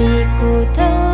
地谷的